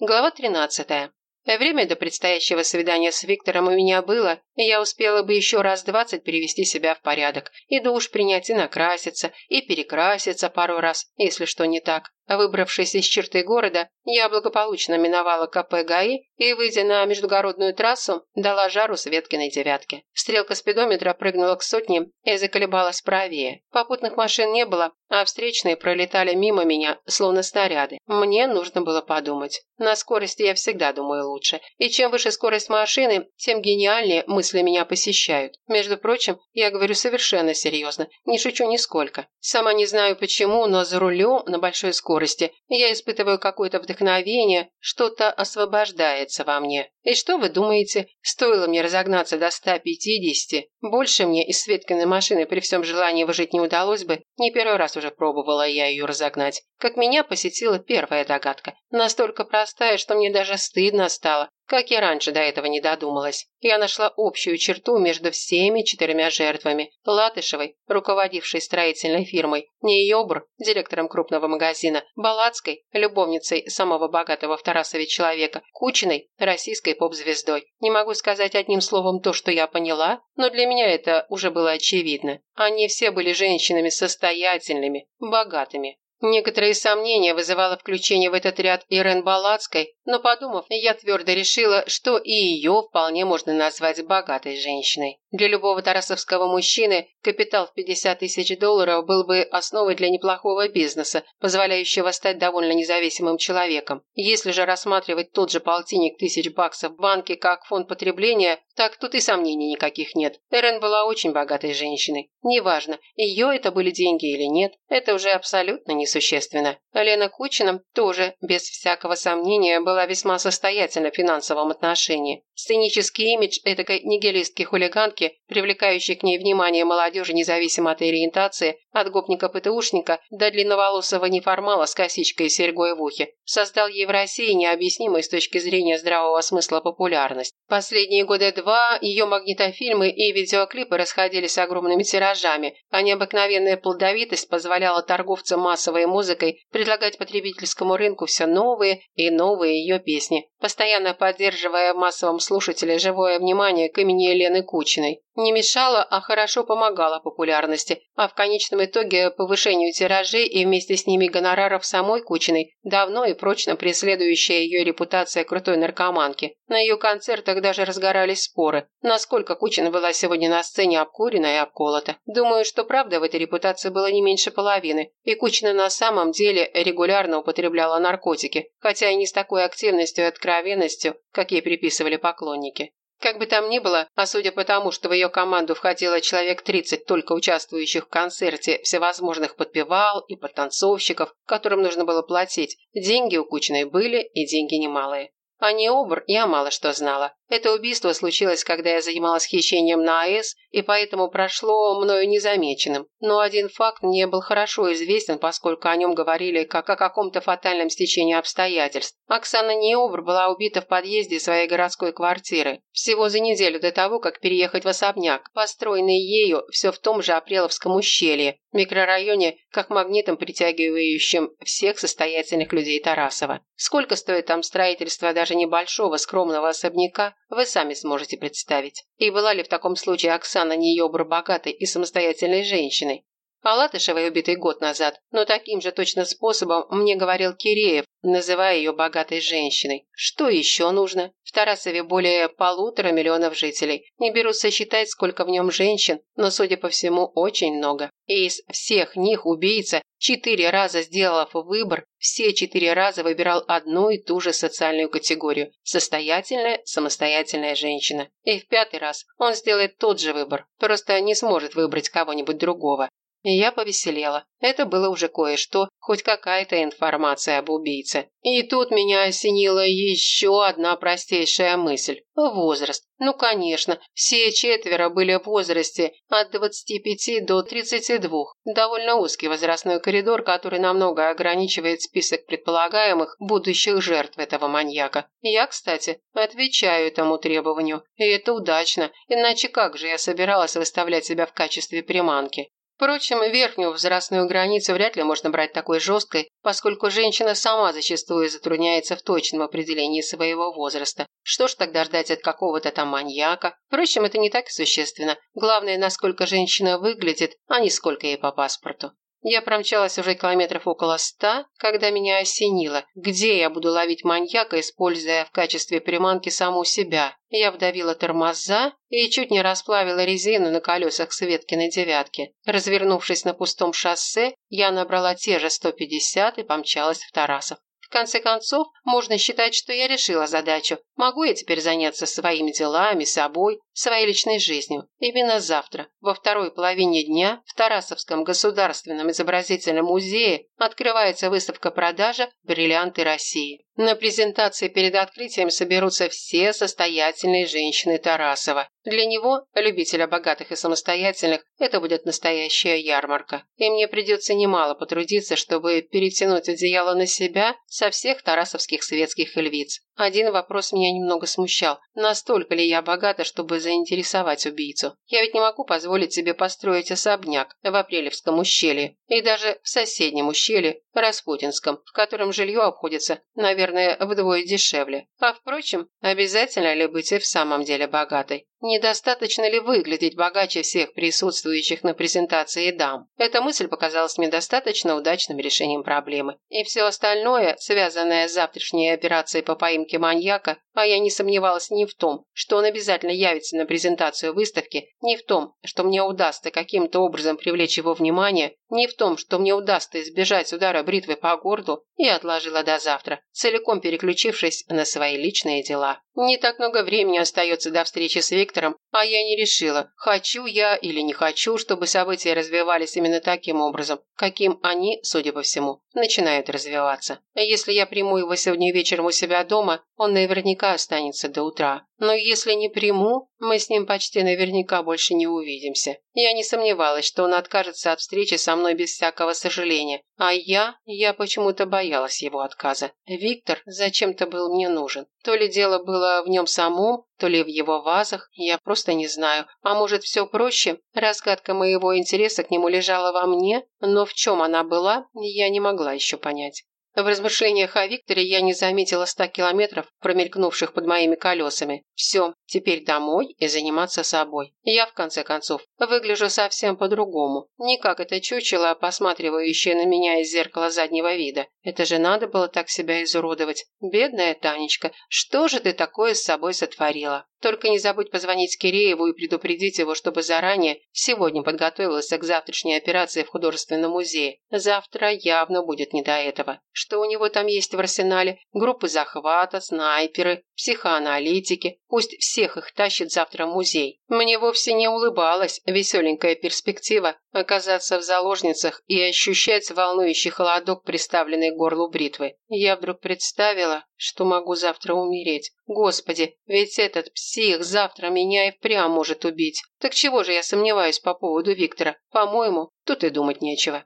Глава 13. Время до предстоящего свидания с Виктором у меня было, и я успела бы еще раз двадцать привести себя в порядок. И душ принять, и накраситься, и перекраситься пару раз, если что не так. Выбравшись из черты города, я благополучно миновала КП ГАИ и, выйдя на междугородную трассу, дала жару Светкиной девятке. Стрелка спидометра прыгнула к сотне и заколебалась правее. Попутных машин не было, а встречные пролетали мимо меня, словно снаряды. Мне нужно было подумать. На скорости я всегда думаю лучше. И чем выше скорость машины, тем гениальнее мысли меня посещают. Между прочим, я говорю совершенно серьезно, не шучу нисколько. Сама не знаю почему, но за рулем на большой скорости скорости, я испытываю какое-то вдохновение, что-то освобождается во мне. И что вы думаете, стоило мне разогнаться до 150, больше мне из Светкиной машины при всем желании выжить не удалось бы, не первый раз уже пробовала я ее разогнать. Как меня посетила первая догадка, настолько простая, что мне даже стыдно стало, как я раньше до этого не додумалась. Я нашла общую черту между всеми четырьмя жертвами. Латышевой, руководившей строительной фирмой, Нейобр, директором крупного магазина, Балацкой, любовницей самого богатого в Тарасове человека, Кучиной, российской поп-звездой. Не могу сказать одним словом то, что я поняла, но для меня это уже было очевидно. Они все были женщинами состоятельными, богатыми. Некоторые сомнения вызывало включение в этот ряд Ирен Балацкой, но подумав, я твердо решила, что и ее вполне можно назвать богатой женщиной. Для любого тарасовского мужчины капитал в 50 тысяч долларов был бы основой для неплохого бизнеса, позволяющего стать довольно независимым человеком. Если же рассматривать тот же полтинник тысяч баксов в банке как фонд потребления, так тут и сомнений никаких нет. Эрен была очень богатой женщиной. Неважно, ее это были деньги или нет, это уже абсолютно несущественно. Лена Кучина тоже, без всякого сомнения, была весьма состоятельна в финансовом отношении. Сценический имидж этой нигилистки-хулиганки, привлекающей к ней внимание молодежи независимо от ориентации, от гопника-ПТУшника до длинноволосого неформала с косичкой и серьгой в ухе, создал ей в России необъяснимой с точки зрения здравого смысла популярность. Последние годы два ее магнитофильмы и видеоклипы расходились огромными тиражами, а необыкновенная плодовитость позволяла торговцам массовой музыкой предлагать потребительскому рынку все новые и новые ее песни, постоянно поддерживая в массовом слушателе живое внимание к имени Елены Кучиной. Не мешала, а хорошо помогала популярности, а в конечном итоге повышению тиражей и вместе с ними гонораров самой Кучиной, давно и прочно преследующая ее репутация крутой наркоманки. На ее концертах даже разгорались споры, насколько Кучина была сегодня на сцене обкурена и обколота. Думаю, что правда в этой репутации было не меньше половины, и Кучина на самом деле регулярно употребляла наркотики, хотя и не с такой активностью и откровенностью, как ей приписывали поклонники. Как бы там ни было, а судя по тому, что в ее команду входило человек 30 только участвующих в концерте всевозможных подпевал и подтанцовщиков, которым нужно было платить, деньги у Кучиной были и деньги немалые. О Необр я мало что знала. Это убийство случилось, когда я занималась хищением на АЭС, и поэтому прошло мною незамеченным. Но один факт мне был хорошо известен, поскольку о нем говорили как о каком-то фатальном стечении обстоятельств. Оксана Необр была убита в подъезде своей городской квартиры. Всего за неделю до того, как переехать в особняк, построенный ею все в том же Апреловском ущелье, микрорайоне, как магнитом притягивающим всех состоятельных людей Тарасова. Сколько стоит там строительство даже небольшого скромного особняка, вы сами сможете представить. И была ли в таком случае Оксана Ниебр богатой и самостоятельной женщиной? О Латышевой убитой год назад, но таким же точно способом мне говорил Киреев, называя ее богатой женщиной. Что еще нужно? В Тарасове более полутора миллионов жителей. Не беру сосчитать, сколько в нем женщин, но, судя по всему, очень много. И из всех них убийца, четыре раза сделав выбор, все четыре раза выбирал одну и ту же социальную категорию – состоятельная, самостоятельная женщина. И в пятый раз он сделает тот же выбор, просто не сможет выбрать кого-нибудь другого. Я повеселела. Это было уже кое-что, хоть какая-то информация об убийце. И тут меня осенила еще одна простейшая мысль. Возраст. Ну, конечно, все четверо были в возрасте от 25 до 32. Довольно узкий возрастной коридор, который намного ограничивает список предполагаемых будущих жертв этого маньяка. Я, кстати, отвечаю этому требованию. И это удачно, иначе как же я собиралась выставлять себя в качестве приманки? Впрочем, верхнюю возрастную границу вряд ли можно брать такой жесткой, поскольку женщина сама зачастую затрудняется в точном определении своего возраста. Что ж тогда ждать от какого-то там маньяка? Впрочем, это не так существенно. Главное, насколько женщина выглядит, а не сколько ей по паспорту. Я промчалась уже километров около ста, когда меня осенило, где я буду ловить маньяка, используя в качестве приманки саму себя. Я вдавила тормоза и чуть не расплавила резину на колесах Светкиной девятки. Развернувшись на пустом шоссе, я набрала те же 150 и помчалась в Тарасов. В конце концов, можно считать, что я решила задачу. Могу я теперь заняться своими делами, собой, своей личной жизнью. Именно завтра, во второй половине дня, в Тарасовском государственном изобразительном музее открывается выставка-продажа «Бриллианты России». На презентации перед открытием соберутся все состоятельные женщины Тарасова. Для него, любителя богатых и самостоятельных, это будет настоящая ярмарка. И мне придется немало потрудиться, чтобы перетянуть одеяло на себя со всех тарасовских светских львиц. Один вопрос меня немного смущал. Настолько ли я богата, чтобы заинтересовать убийцу? Я ведь не могу позволить себе построить особняк в Апрелевском ущелье. И даже в соседнем ущелье, Распутинском, в котором жилье обходится, наверное, вдвое дешевле. А впрочем, обязательно ли быть и в самом деле богатой? Недостаточно ли выглядеть богаче всех присутствующих на презентации дам? Эта мысль показалась мне достаточно удачным решением проблемы. И все остальное, связанное с завтрашней операцией по поимке маньяка, а я не сомневалась ни в том, что он обязательно явится на презентацию выставки, ни в том, что мне удастся каким-то образом привлечь его внимание, ни в том, что мне удастся избежать удара бритвы по городу, и отложила до завтра, целиком переключившись на свои личные дела. Не так много времени остается до встречи с Виктором, а я не решила, хочу я или не хочу, чтобы события развивались именно таким образом, каким они, судя по всему, начинают развиваться. Если я приму его сегодня вечером у себя дома, он наверняка останется до утра. Но если не приму, мы с ним почти наверняка больше не увидимся. Я не сомневалась, что он откажется от встречи со мной без всякого сожаления. А я, я почему-то боялась его отказа. Виктор зачем-то был мне нужен. То ли дело было в нем самом, то ли в его вазах, я просто не знаю. А может, все проще? Разгадка моего интереса к нему лежала во мне, но в чем она была, я не могла еще понять. В размышлениях о Викторе я не заметила ста километров, промелькнувших под моими колесами. Все, теперь домой и заниматься собой. Я, в конце концов, выгляжу совсем по-другому. Не как это чучело, посматривающее на меня из зеркала заднего вида. Это же надо было так себя изуродовать. Бедная Танечка, что же ты такое с собой сотворила? Только не забудь позвонить Кирееву и предупредить его, чтобы заранее сегодня подготовился к завтрашней операции в художественном музее. Завтра явно будет не до этого. Что у него там есть в арсенале? Группы захвата, снайперы, психоаналитики. Пусть всех их тащит завтра в музей. Мне вовсе не улыбалась веселенькая перспектива оказаться в заложницах и ощущать волнующий холодок, приставленный к горлу бритвы. Я вдруг представила, что могу завтра умереть. Господи, ведь этот псих завтра меня и впрямь может убить. Так чего же я сомневаюсь по поводу Виктора? По-моему, тут и думать нечего.